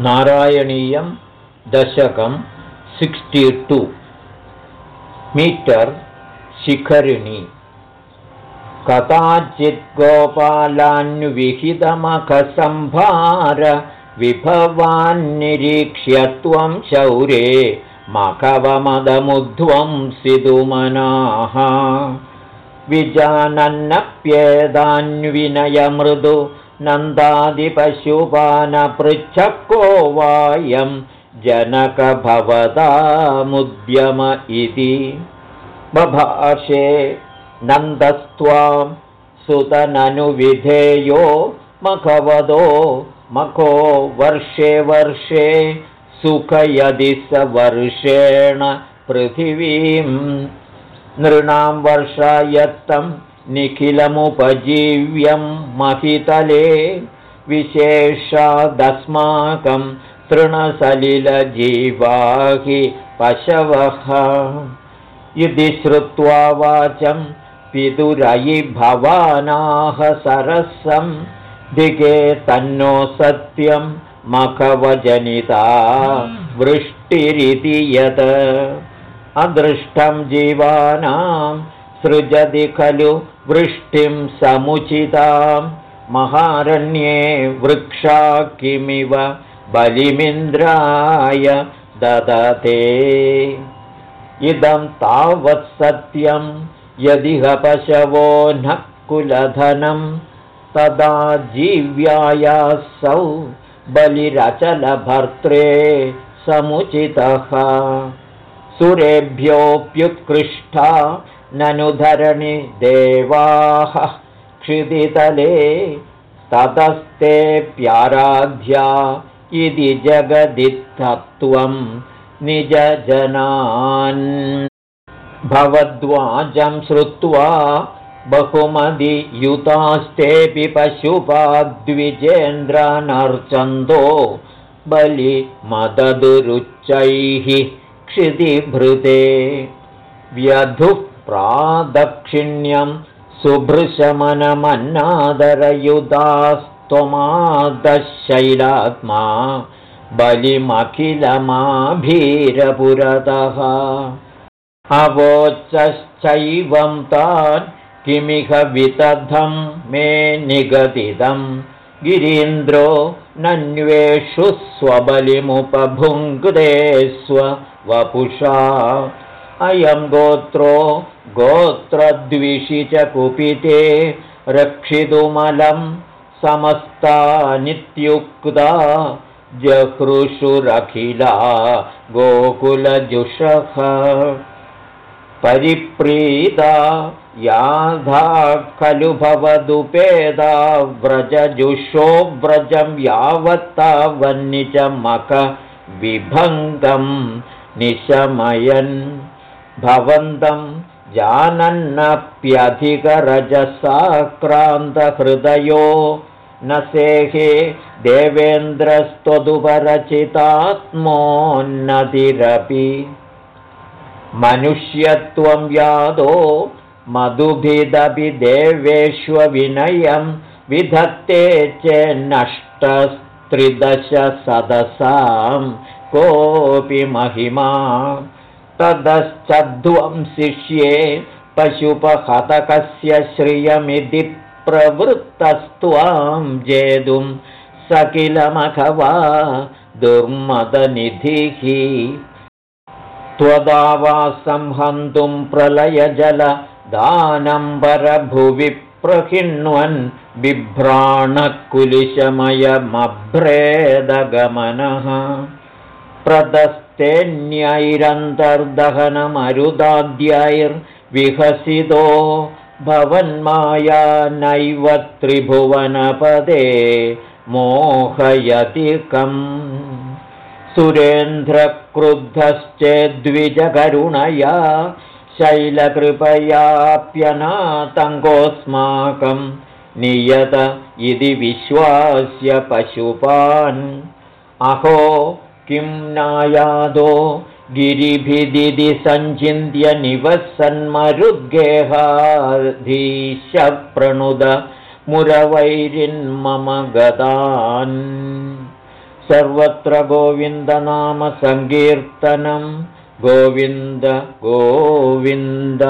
नारायणीयं दशकं sixty two metre शिखरिणी। कदाचित् विभवान्निरीक्ष्य त्वं शौरे मखवमदमुध्वं सिधुमनाः विजानन्नप्येदान्विनयमृदु नन्दादिपशुपानपृच्छको वायं जनकभवदामुद्यम इति। बभाषे नन्दस्त्वां सुतननुविधेयो मखवदो मखो वर्षे वर्षे सुखयदि स वर्षेण पृथिवीं नृणां वर्षायत्तं निखिलमुपजीव्यं महितले विशेषादस्माकं तृणसलिलजीवाहि पशवः। इति श्रुत्वा वाचं पितुरयि भवानाः सरसं। दिगे तन्नो सत्यं मखवजनिता वृष्टिरिति यत्। अदृष्टं जीवानां सृजति खलु वृष्टिं समुचितां महारण्ये वृक्षा किमिव बलिमिन्द्राय ददते। इदं तावत् सत्यं यदिह पशवो न कुलधनं तदा जीव्यायासौ बलिरचलभर्त्रे समुचितः। सुरेभ्योऽप्युत्कृष्टा ननुधरणि देवाः क्षिदितले ततस्तेऽप्याराध्या इति जगदित्थत्वं निजजनान्। भवद्वाजं श्रुत्वा बहुमदियुतास्तेऽपि पशुपाद्विजेन्द्रानर्चन्दो बलिमददुरुच्चैः क्षितिभृते। व्यधुः प्रादक्षिण्यं सुभृशमनमन्नादरयुधास्त्वमादशैलात्मा बलिमखिलमाभीरपुरतः। अवोचश्चैवं तान् किमिह वितधं मे निगदितं। गिरीन्द्रो नन्वेषु स्वबलिमुपभुङ्क्ते स्ववपुषा अयं गोत्रो गोत्रद्विषि च कुपिते रक्षितुमलं समस्ता नित्युक्ता जहृषुरखिला गोकुलजुषः। परिप्रीता याधा खलु भवदुपेदा व्रजजुषो व्रजं यावत्तावन्निचमखविभङ्गं निशमयन् भवन्तं जानन्नप्यधिकरजसाक्रान्तहृदयो। न सेहे देवेन्द्रस्त्वदुपरचितात्मोन्नतिरपि मनुष्यत्वं यादो मधुभिदपि देवेष्वविनयं विधत्ते चेन्नष्टस्त्रिदशसदसां कोऽपि महिमा ततश्चध्वं शिष्ये पशुपहतकस्य श्रियमिति प्रवृत्तस्त्वां जेतुं स किलमखवा दुर्मदनिधिः। त्वदावासं हन्तुं प्रलयजलदानम्बरभुवि प्रहिण्वन् बिभ्राणकुलिशमयमभ्रेदगमनः प्रदस्तेऽन्यैरन्तर्दहनमरुदाद्यैर्विहसितो भवन्माया नैव त्रिभुवनपदे मोहयतिकम्। सुरेन्द्रक्रुद्धश्चेद्विजकरुणया शैलकृपयाप्यनातङ्गोऽस्माकं नियत इति विश्वास्य पशुपान्। अहो किं नायादो गिरिभिदिति सञ्चिन्त्य निवसन्मरुद्गेहाधीशप्रणुद मुरवैरिन्मम गतान् सर्वत्र गोविन्दनामसङ्कीर्तनं गोविन्द गोविन्द